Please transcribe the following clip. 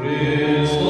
Christ.